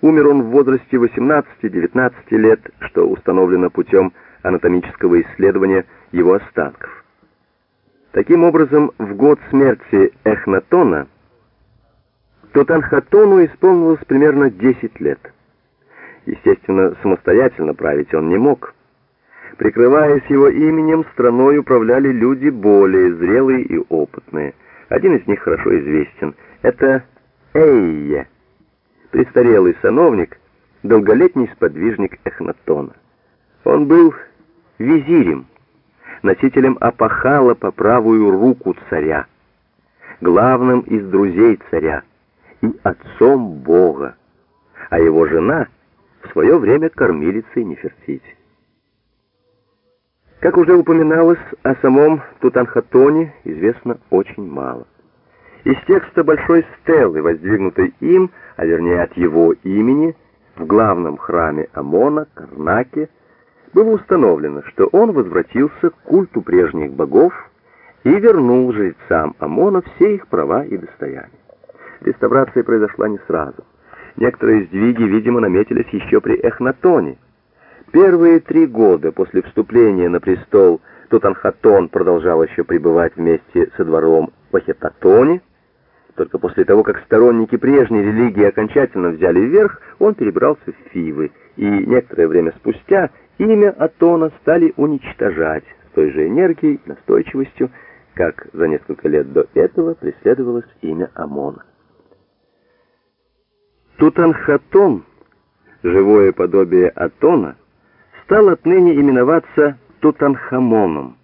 Умер он в возрасте 18-19 лет, что установлено путем анатомического исследования его останков. Таким образом, в год смерти Эхнатона Тутанхатону исполнилось примерно 10 лет. Естественно, самостоятельно править он не мог. Прикрываясь его именем, страной управляли люди более зрелые и опытные. Один из них хорошо известен. Это Эйе, престарелый сановник, долголетний сподвижник Эхнатона. Он был визирем, носителем апахала по правую руку царя, главным из друзей царя и отцом Бога, а его жена в свое время кормилицей Нефертити. Как уже упоминалось, о самом Тутанхатоне известно очень мало. Из текста большой стелы, воздвигнутой им, а вернее от его имени, в главном храме Амона, Карнаке, было установлено, что он возвратился к культу прежних богов и вернул жрецам Амона все их права и достояния. Реставрация произошла не сразу. Некоторые сдвиги, видимо, наметились еще при Эхнатоне. Первые три года после вступления на престол Тутанхатон продолжал еще пребывать вместе со двором в Ахетатоне. Только после того, как сторонники прежней религии окончательно взяли вверх, он перебрался в Фивы, и некоторое время спустя имя Атона стали уничтожать с той же энергией настойчивостью, как за несколько лет до этого преследовалось имя Амона. Тутанхатон, живое подобие Атона, стал отныне именоваться Тутанхамоном,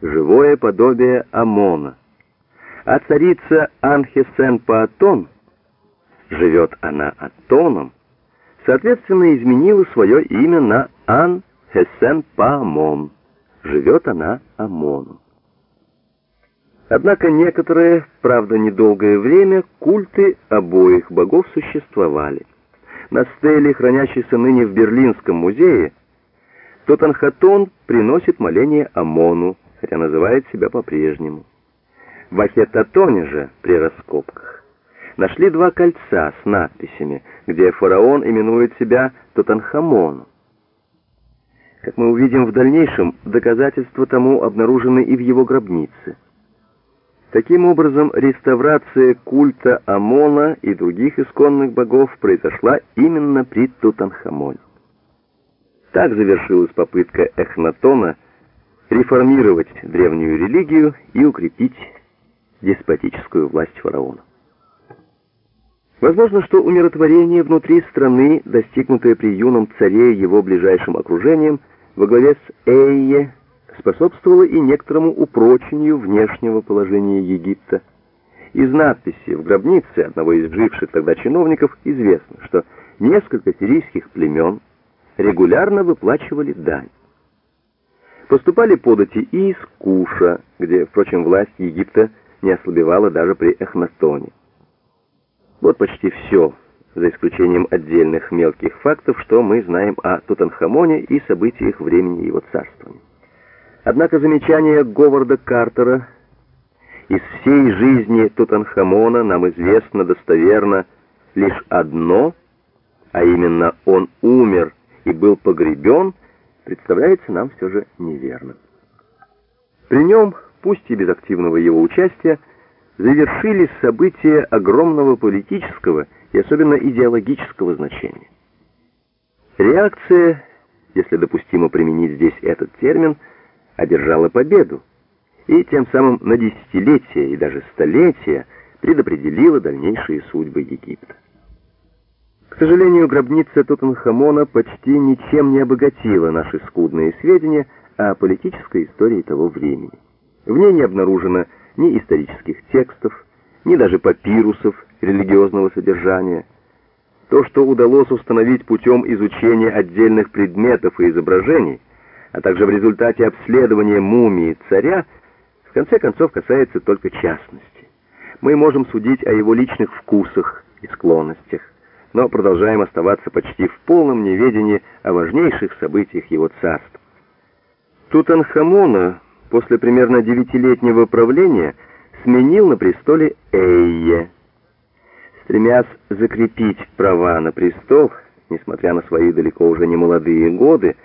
живое подобие Амона. А царица Анхесен-Паатон, живет она Атоном, соответственно изменила свое имя на Ан-Хесен-Паамон, живет она Амоном. Однако некоторое, правда недолгое время, культы обоих богов существовали. На стеле, хранящейся ныне в Берлинском музее, Тутанхатон приносит моление Амону, хотя называет себя по-прежнему. В Ахетатоне же, при раскопках, нашли два кольца с надписями, где фараон именует себя Тутанхамоном. Как мы увидим в дальнейшем, доказательства тому обнаружены и в его гробнице. Таким образом, реставрация культа Амона и других исконных богов произошла именно при Тутанхамоне. Так завершилась попытка Эхнатона реформировать древнюю религию и укрепить деспотическую власть фараона. Возможно, что умиротворение внутри страны, достигнутое при юном царе его ближайшим окружением, во главе с Эйе, способствовало и некоторому упрочению внешнего положения Египта. Из надписи в гробнице одного из живших тогда чиновников известно, что несколько сирийских племен регулярно выплачивали дань. Поступали подати и из Куша, где, впрочем, власть Египта не ослабевала даже при Эхнатоне. Вот почти все, за исключением отдельных мелких фактов, что мы знаем о Тутанхамоне и событиях времени его царствования. Однако замечание Говарда Картера из всей жизни Тутанхамона нам известно достоверно лишь одно, а именно он умер и был погребен, представляется нам все же неверным. При нем, пусть и без активного его участия, завершились события огромного политического и особенно идеологического значения. Реакция, если допустимо применить здесь этот термин, одержала победу и тем самым на десятилетия и даже столетия предопределила дальнейшие судьбы Египта. К сожалению, гробница Тутанхамона почти ничем не обогатила наши скудные сведения о политической истории того времени. В ней не обнаружено ни исторических текстов, ни даже папирусов религиозного содержания. То, что удалось установить путем изучения отдельных предметов и изображений, а также в результате обследования мумии царя, в конце концов касается только частности. Мы можем судить о его личных вкусах и склонностях, но продолжаем оставаться почти в полном неведении о важнейших событиях его царства. Тутанхамона после примерно девятилетнего правления сменил на престоле Эйе. Стремясь закрепить права на престол, несмотря на свои далеко уже не молодые годы,